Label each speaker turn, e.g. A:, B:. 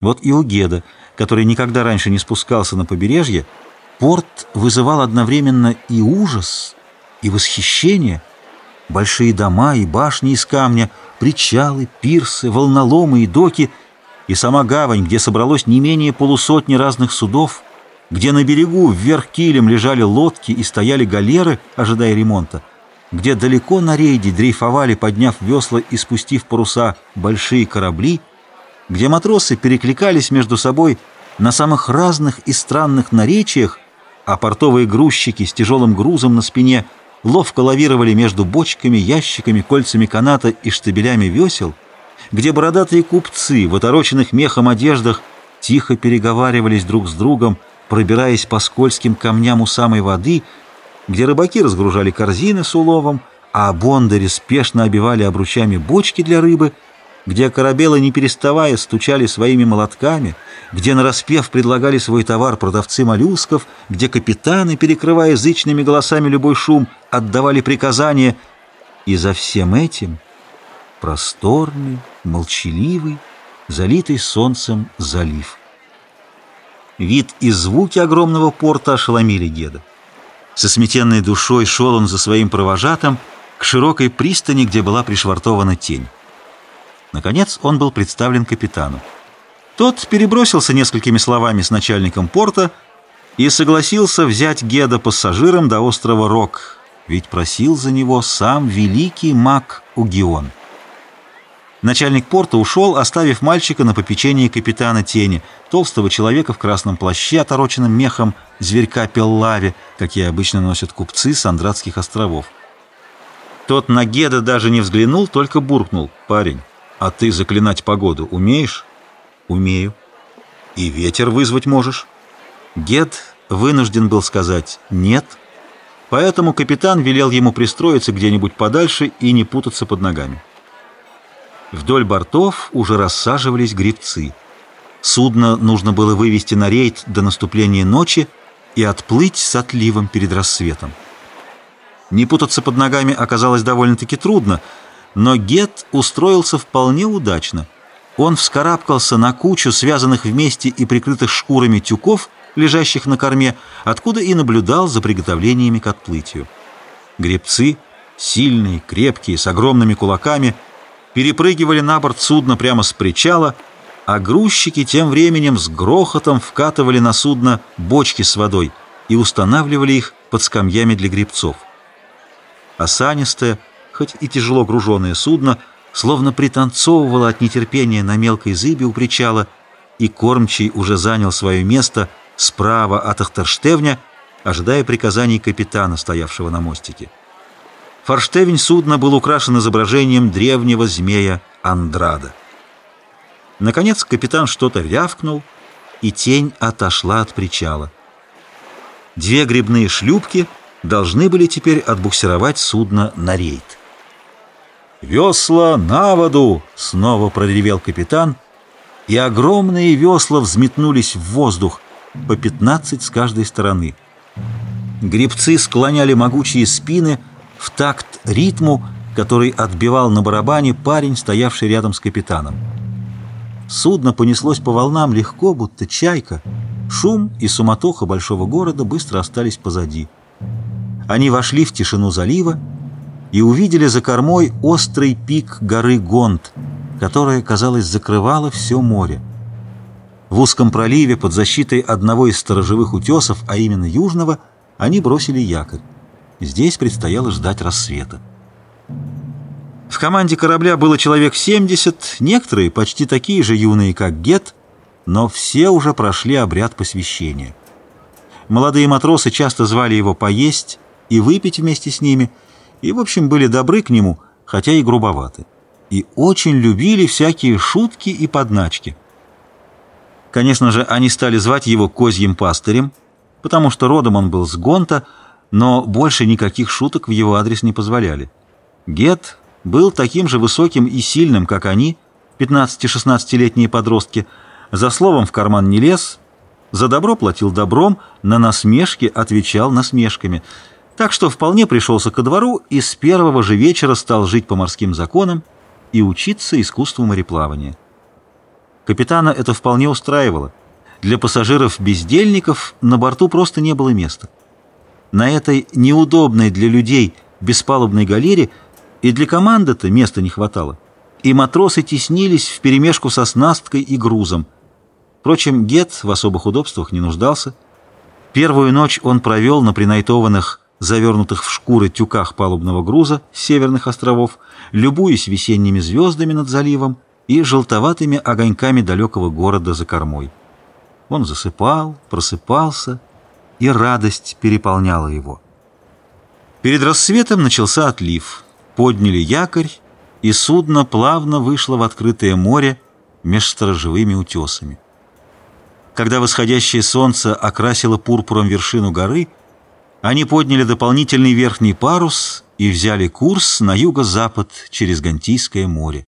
A: Вот и у Геда, который никогда раньше не спускался на побережье, порт вызывал одновременно и ужас, и восхищение. Большие дома и башни из камня, причалы, пирсы, волноломы и доки, и сама гавань, где собралось не менее полусотни разных судов, где на берегу вверх килем лежали лодки и стояли галеры, ожидая ремонта, где далеко на рейде дрейфовали, подняв весла и спустив паруса, большие корабли — где матросы перекликались между собой на самых разных и странных наречиях, а портовые грузчики с тяжелым грузом на спине ловко лавировали между бочками, ящиками, кольцами каната и штабелями весел, где бородатые купцы в отороченных мехом одеждах тихо переговаривались друг с другом, пробираясь по скользким камням у самой воды, где рыбаки разгружали корзины с уловом, а бондари спешно обивали обручами бочки для рыбы — где корабелы, не переставая, стучали своими молотками, где нараспев предлагали свой товар продавцы моллюсков, где капитаны, перекрывая язычными голосами любой шум, отдавали приказания. И за всем этим просторный, молчаливый, залитый солнцем залив. Вид и звуки огромного порта ошеломили Геда. Со сметенной душой шел он за своим провожатым к широкой пристани, где была пришвартована тень. Наконец он был представлен капитану. Тот перебросился несколькими словами с начальником порта и согласился взять Геда пассажиром до острова Рок, ведь просил за него сам великий маг Угион. Начальник порта ушел, оставив мальчика на попечении капитана Тени, толстого человека в красном плаще, отороченном мехом зверька Пеллави, какие обычно носят купцы с Андратских островов. Тот на Геда даже не взглянул, только буркнул. «Парень, «А ты заклинать погоду умеешь?» «Умею». «И ветер вызвать можешь?» Гед вынужден был сказать «нет», поэтому капитан велел ему пристроиться где-нибудь подальше и не путаться под ногами. Вдоль бортов уже рассаживались грибцы. Судно нужно было вывести на рейд до наступления ночи и отплыть с отливом перед рассветом. Не путаться под ногами оказалось довольно-таки трудно — но Гет устроился вполне удачно. Он вскарабкался на кучу связанных вместе и прикрытых шкурами тюков, лежащих на корме, откуда и наблюдал за приготовлениями к отплытию. Гребцы, сильные, крепкие, с огромными кулаками, перепрыгивали на борт судна прямо с причала, а грузчики тем временем с грохотом вкатывали на судно бочки с водой и устанавливали их под скамьями для гребцов. Осанистая, хоть и тяжело груженное судно, словно пританцовывало от нетерпения на мелкой зыбе у причала, и кормчий уже занял свое место справа от Ахтерштевня, ожидая приказаний капитана, стоявшего на мостике. Форштевень судна был украшен изображением древнего змея Андрада. Наконец капитан что-то рявкнул, и тень отошла от причала. Две грибные шлюпки должны были теперь отбуксировать судно на рейд. «Весла на воду!» — снова проревел капитан, и огромные весла взметнулись в воздух, по пятнадцать с каждой стороны. Гребцы склоняли могучие спины в такт ритму, который отбивал на барабане парень, стоявший рядом с капитаном. Судно понеслось по волнам легко, будто чайка. Шум и суматоха большого города быстро остались позади. Они вошли в тишину залива, и увидели за кормой острый пик горы Гонт, которая, казалось, закрывала все море. В узком проливе под защитой одного из сторожевых утесов, а именно южного, они бросили якорь. Здесь предстояло ждать рассвета. В команде корабля было человек 70, некоторые почти такие же юные, как Гет, но все уже прошли обряд посвящения. Молодые матросы часто звали его поесть и выпить вместе с ними – и, в общем, были добры к нему, хотя и грубоваты. И очень любили всякие шутки и подначки. Конечно же, они стали звать его Козьим пастырем, потому что родом он был с Гонта, но больше никаких шуток в его адрес не позволяли. Гет был таким же высоким и сильным, как они, 15-16-летние подростки, за словом в карман не лез, за добро платил добром, на насмешки отвечал насмешками – так что вполне пришелся ко двору и с первого же вечера стал жить по морским законам и учиться искусству мореплавания. Капитана это вполне устраивало. Для пассажиров-бездельников на борту просто не было места. На этой неудобной для людей беспалубной галере и для команды-то места не хватало. И матросы теснились вперемешку со снасткой и грузом. Впрочем, Гет в особых удобствах не нуждался. Первую ночь он провел на принайтованных, завернутых в шкуры тюках палубного груза с северных островов, любуясь весенними звездами над заливом и желтоватыми огоньками далекого города за кормой. Он засыпал, просыпался, и радость переполняла его. Перед рассветом начался отлив. Подняли якорь, и судно плавно вышло в открытое море меж сторожевыми утесами. Когда восходящее солнце окрасило пурпуром вершину горы, они подняли дополнительный верхний парус и взяли курс на юго-запад через Гантийское море.